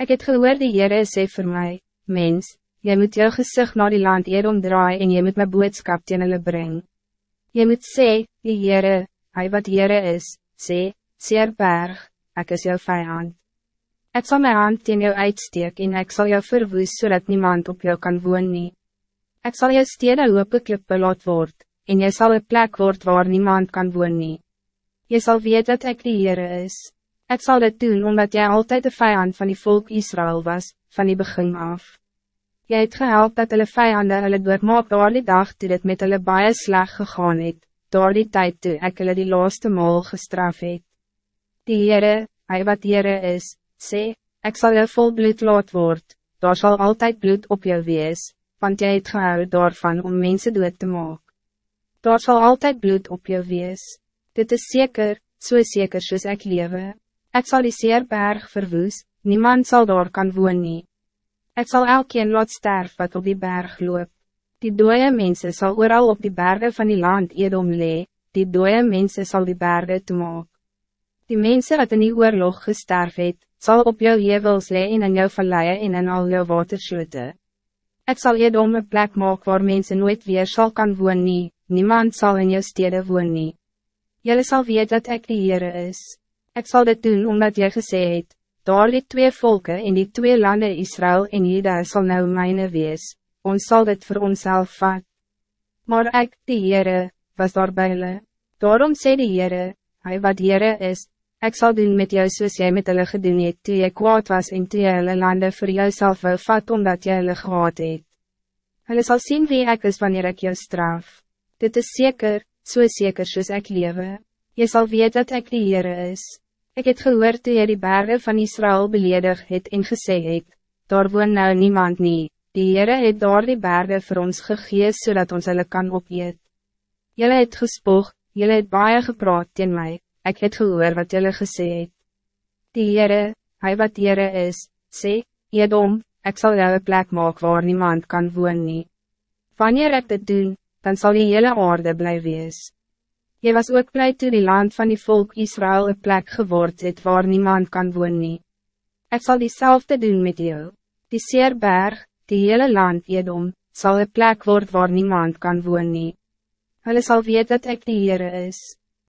Ik het gehoor die Heere sê vir my, mens, jy moet jou gezicht naar die land eer omdraai en jy moet my boodskap teen hulle bring. Jy moet sê, die Heere, hy wat Heere is, sê, Seer berg, ek is jou vijand. Ik zal mijn hand teen jou uitsteek en ik zal jou verwoes zodat niemand op jou kan woon nie. Ek sal jou stede hoop klippe laat word, en jy sal een plek word waar niemand kan woon nie. Jy sal weet dat ik die Heere is. Ik zal dit doen omdat jij altijd de vijand van die volk Israël was, van die begin af. Jy het gehelp dat hulle vijanden hulle doormaak door die dag toe dit met hulle baie slag gegaan het, door die tijd toe ek hulle die laaste maal gestraf het. Die Heere, hy wat Heere is, sê, ik zal jou vol bloed laat word, daar zal altijd bloed op jou wees, want jy het gehou daarvan om mensen dood te maak. Daar zal altijd bloed op jou wees. Dit is zeker, zo so zeker soos ek lewe. Ik zal die zeer berg verwoes, niemand zal daar kan woon nie. Ek sal elkeen laat sterf wat op die berg loop. Die dode mensen zal ooral op die bergen van die land Edom lee, die dode mensen zal die bergen toemaak. Die mensen wat in die oorlog gesterf het, sal op jou hevels lee en in jou valleie en in al jou waterslote. Ek sal Edom een plek maak waar mensen nooit weer zal kan woon nie, niemand zal in jou stede woon nie. Julle sal weet dat ik die Heere is. Ik zal dit doen omdat jy gesê het, daar die twee volken in die twee landen Israël en Juda sal nou myne wees, ons zal dit voor onszelf vat. Maar ik, die Heere, was daar by hulle. Daarom sê die Heere, hy wat Heere is, ik zal doen met jou soos jy met hulle gedoen het, toe jy kwaad was en toe jy hulle lande vir jouself wil vat omdat jy hulle gehad het. Hulle sal zien wie ik is wanneer ik jou straf. Dit is zeker, so zeker soos ek lewe. Je zal weten dat ik die Heere is. Ik het gehoord toe jy die bergen van Israël beledig het en gesê het, daar woon nou niemand nie, die Heere het daar die bergen voor ons gegees zodat ons hulle kan opeet. Jylle het gespoog, jylle het baie gepraat teen my, ek het gehoor wat jylle gesê het. Die Heere, hy wat Heere is, sê, Edom, ik zal jou een plek maak waar niemand kan woon nie. Wanneer ik dit doen, dan zal die hele aarde blij wees. Je was ook blij toe die land van die volk Israël een plek geword het waar niemand kan woon nie. Ek sal diezelfde doen met jou. Die Seerberg, die hele land Edom, zal een plek word waar niemand kan woon nie. Hulle sal weet dat ik die Heere is.